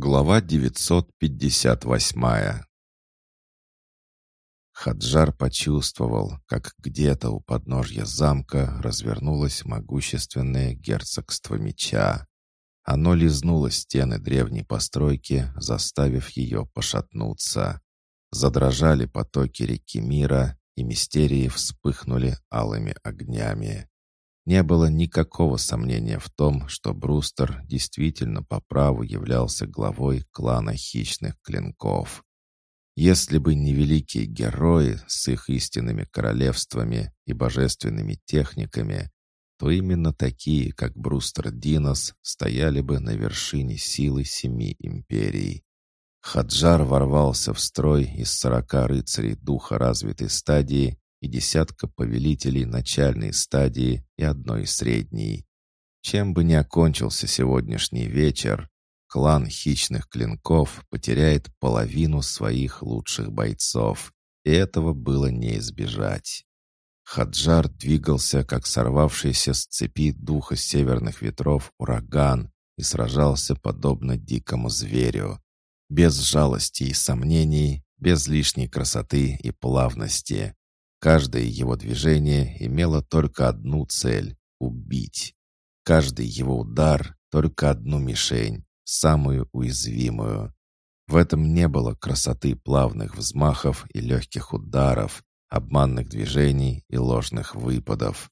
Глава 958 Хаджар почувствовал, как где-то у подножья замка развернулось могущественное герцогство меча. Оно лизнуло стены древней постройки, заставив ее пошатнуться. Задрожали потоки реки мира, и мистерии вспыхнули алыми огнями. Не было никакого сомнения в том, что Брустер действительно по праву являлся главой клана хищных клинков. Если бы не великие герои с их истинными королевствами и божественными техниками, то именно такие, как Брустер Динос, стояли бы на вершине силы семи империй. Хаджар ворвался в строй из сорока рыцарей духа развитой стадии и десятка повелителей начальной стадии и одной средней. Чем бы ни окончился сегодняшний вечер, клан хищных клинков потеряет половину своих лучших бойцов, и этого было не избежать. Хаджар двигался, как сорвавшийся с цепи духа северных ветров ураган и сражался подобно дикому зверю. Без жалости и сомнений, без лишней красоты и плавности. Каждое его движение имело только одну цель — убить. Каждый его удар — только одну мишень, самую уязвимую. В этом не было красоты плавных взмахов и легких ударов, обманных движений и ложных выпадов.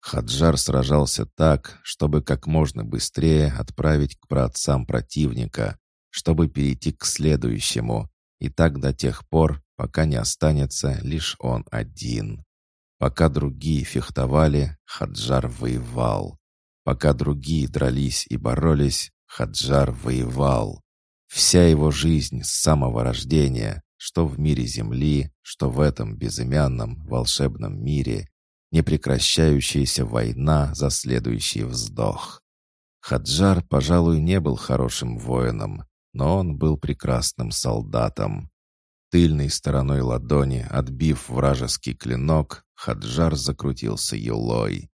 Хаджар сражался так, чтобы как можно быстрее отправить к праотцам противника, чтобы перейти к следующему, и так до тех пор, пока не останется лишь он один. Пока другие фехтовали, Хаджар воевал. Пока другие дрались и боролись, Хаджар воевал. Вся его жизнь с самого рождения, что в мире Земли, что в этом безымянном волшебном мире, непрекращающаяся война за следующий вздох. Хаджар, пожалуй, не был хорошим воином, но он был прекрасным солдатом. Тыльной стороной ладони, отбив вражеский клинок, Хаджар закрутился юлой.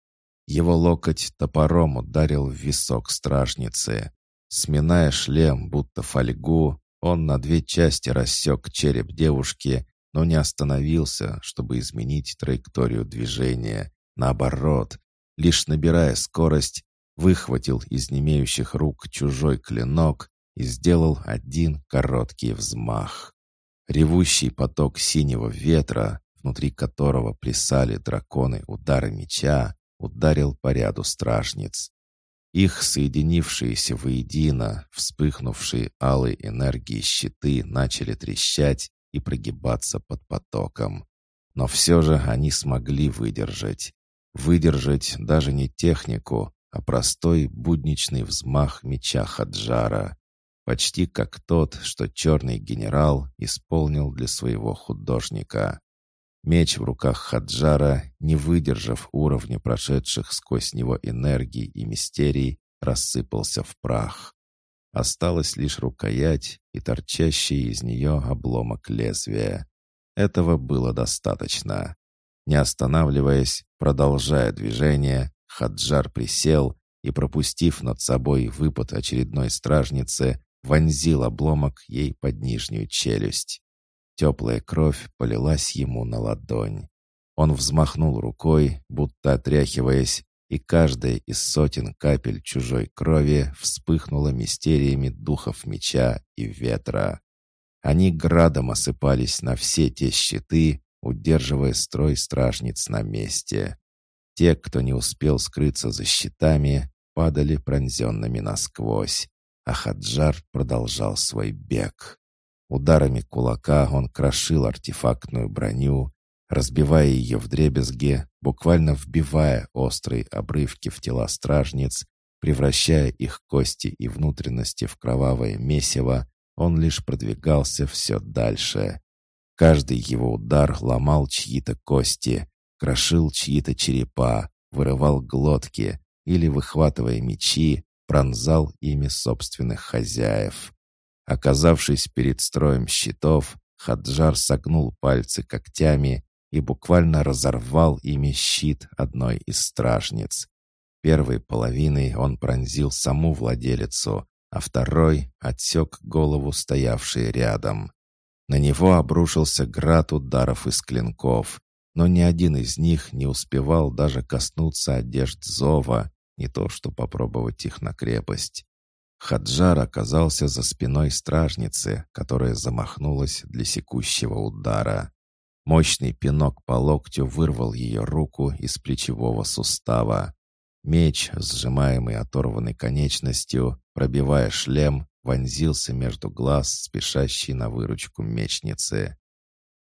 Его локоть топором ударил в висок стражницы. Сминая шлем, будто фольгу, он на две части рассек череп девушки, но не остановился, чтобы изменить траекторию движения. Наоборот, лишь набирая скорость, выхватил из немеющих рук чужой клинок и сделал один короткий взмах. Ревущий поток синего ветра, внутри которого плясали драконы удара меча, ударил по ряду стражниц. Их соединившиеся воедино, вспыхнувшие алой энергии щиты начали трещать и прогибаться под потоком. Но все же они смогли выдержать. Выдержать даже не технику, а простой будничный взмах меча Хаджара почти как тот, что черный генерал исполнил для своего художника. Меч в руках Хаджара, не выдержав уровня прошедших сквозь него энергий и мистерий, рассыпался в прах. Осталась лишь рукоять и торчащий из нее обломок лезвия. Этого было достаточно. Не останавливаясь, продолжая движение, Хаджар присел и, пропустив над собой выпад очередной стражницы, вонзил обломок ей под нижнюю челюсть. Теплая кровь полилась ему на ладонь. Он взмахнул рукой, будто отряхиваясь, и каждая из сотен капель чужой крови вспыхнула мистериями духов меча и ветра. Они градом осыпались на все те щиты, удерживая строй стражниц на месте. Те, кто не успел скрыться за щитами, падали пронзенными насквозь а Хаджар продолжал свой бег. Ударами кулака он крошил артефактную броню, разбивая ее в дребезге, буквально вбивая острые обрывки в тела стражниц, превращая их кости и внутренности в кровавое месиво, он лишь продвигался все дальше. Каждый его удар ломал чьи-то кости, крошил чьи-то черепа, вырывал глотки или, выхватывая мечи, пронзал ими собственных хозяев. Оказавшись перед строем щитов, Хаджар согнул пальцы когтями и буквально разорвал ими щит одной из стражниц. Первой половиной он пронзил саму владелицу, а второй отсек голову стоявшей рядом. На него обрушился град ударов из клинков, но ни один из них не успевал даже коснуться одежд Зова, не то что попробовать их на крепость. Хаджар оказался за спиной стражницы, которая замахнулась для секущего удара. Мощный пинок по локтю вырвал ее руку из плечевого сустава. Меч, сжимаемый оторванной конечностью, пробивая шлем, вонзился между глаз спешащей на выручку мечницы.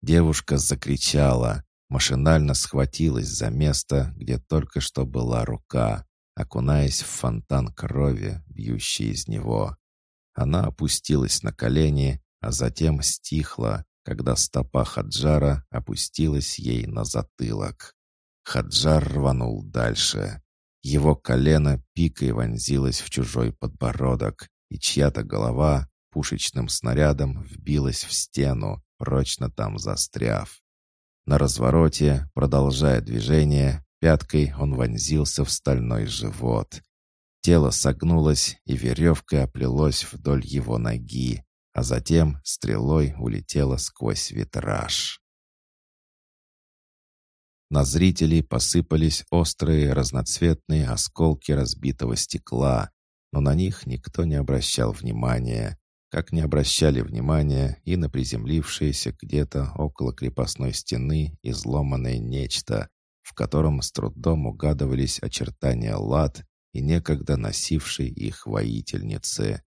Девушка закричала, машинально схватилась за место, где только что была рука, окунаясь в фонтан крови, бьющий из него. Она опустилась на колени, а затем стихла, когда стопа Хаджара опустилась ей на затылок. Хаджар рванул дальше. Его колено пикой вонзилось в чужой подбородок, и чья-то голова пушечным снарядом вбилась в стену, прочно там застряв. На развороте, продолжая движение, пяткой он вонзился в стальной живот. Тело согнулось, и веревкой оплелось вдоль его ноги, а затем стрелой улетело сквозь витраж. На зрителей посыпались острые разноцветные осколки разбитого стекла, но на них никто не обращал внимания, как не обращали внимания и на приземлившееся где-то около крепостной стены изломанное нечто, в котором с трудом угадывались очертания лад и некогда носившей их воительницы.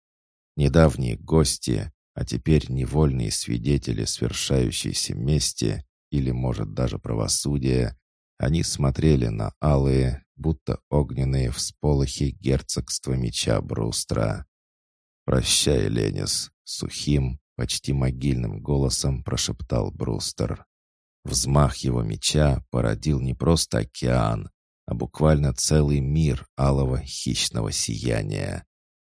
Недавние гости, а теперь невольные свидетели свершающейся мести или, может, даже правосудия, они смотрели на алые, будто огненные всполохи герцогства меча Брустра. «Прощай, Ленис», — сухим, почти могильным голосом прошептал Брустер. Взмах его меча породил не просто океан, а буквально целый мир алого хищного сияния.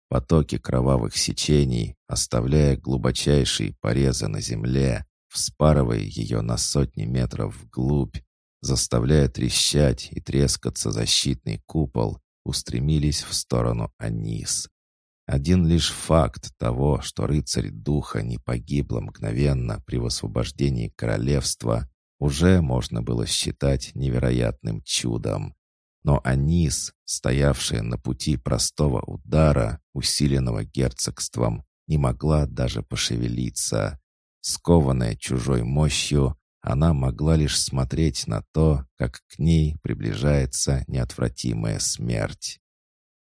Потоки кровавых сечений, оставляя глубочайшие порезы на земле, вспарывая ее на сотни метров вглубь, заставляя трещать и трескаться защитный купол, устремились в сторону Анис. Один лишь факт того, что рыцарь духа не погибла мгновенно при высвобождении королевства, уже можно было считать невероятным чудом. Но Анис, стоявшая на пути простого удара, усиленного герцогством, не могла даже пошевелиться. Скованная чужой мощью, она могла лишь смотреть на то, как к ней приближается неотвратимая смерть.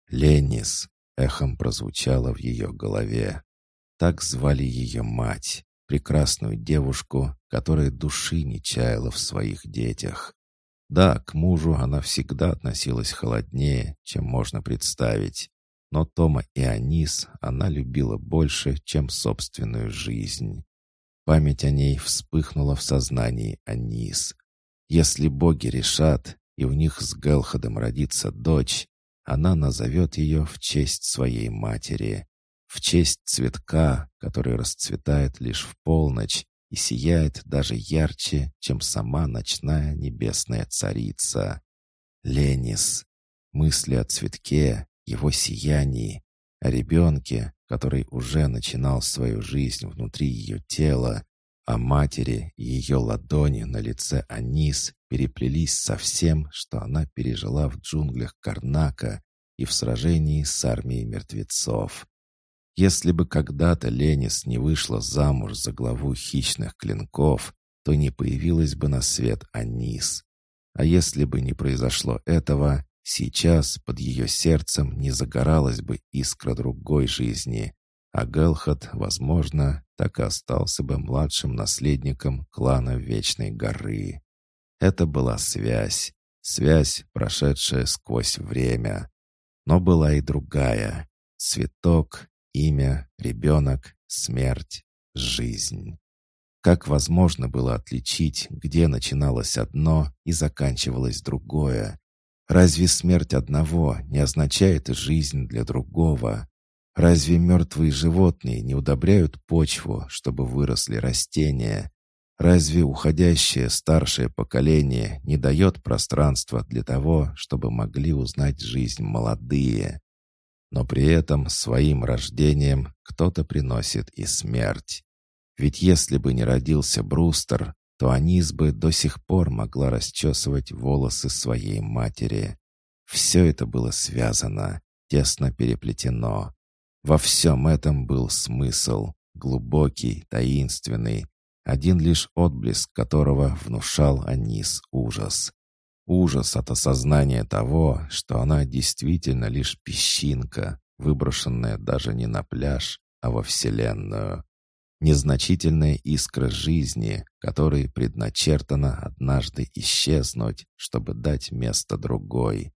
«Ленис!» — эхом прозвучало в ее голове. Так звали ее мать, прекрасную девушку, которая души не чаяла в своих детях. Да, к мужу она всегда относилась холоднее, чем можно представить. Но Тома и Анис она любила больше, чем собственную жизнь. Память о ней вспыхнула в сознании Анис. Если боги решат, и у них с Гелхадом родится дочь, она назовет ее в честь своей матери, в честь цветка, который расцветает лишь в полночь и сияет даже ярче, чем сама ночная небесная царица. Ленис. Мысли о цветке, его сиянии, о ребенке, который уже начинал свою жизнь внутри ее тела, а матери и ее ладони на лице Анис переплелись со всем, что она пережила в джунглях Карнака и в сражении с армией мертвецов. Если бы когда-то Ленис не вышла замуж за главу хищных клинков, то не появилась бы на свет Анис. А если бы не произошло этого, Сейчас под ее сердцем не загоралась бы искра другой жизни, а Гелхат, возможно, так и остался бы младшим наследником клана Вечной горы. Это была связь, связь, прошедшая сквозь время. Но была и другая. Цветок, имя, ребенок, смерть, жизнь. Как возможно было отличить, где начиналось одно и заканчивалось другое? Разве смерть одного не означает жизнь для другого? Разве мертвые животные не удобряют почву, чтобы выросли растения? Разве уходящее старшее поколение не дает пространства для того, чтобы могли узнать жизнь молодые? Но при этом своим рождением кто-то приносит и смерть. Ведь если бы не родился Брустер, то Анис бы до сих пор могла расчесывать волосы своей матери. Все это было связано, тесно переплетено. Во всем этом был смысл, глубокий, таинственный, один лишь отблеск которого внушал Анис ужас. Ужас от осознания того, что она действительно лишь песчинка, выброшенная даже не на пляж, а во Вселенную. Незначительная искра жизни, которой предначертано однажды исчезнуть, чтобы дать место другой.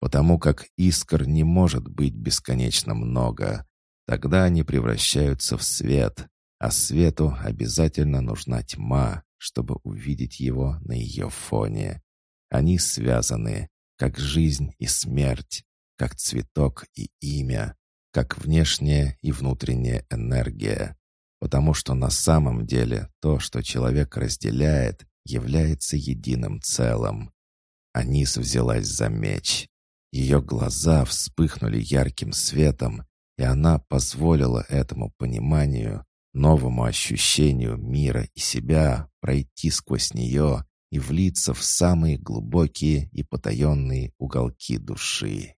Потому как искр не может быть бесконечно много. Тогда они превращаются в свет, а свету обязательно нужна тьма, чтобы увидеть его на ее фоне. Они связаны, как жизнь и смерть, как цветок и имя, как внешняя и внутренняя энергия. Потому что на самом деле то, что человек разделяет, является единым целым. Анис взялась за меч. Ее глаза вспыхнули ярким светом, и она позволила этому пониманию, новому ощущению мира и себя пройти сквозь нее и влиться в самые глубокие и потаенные уголки души.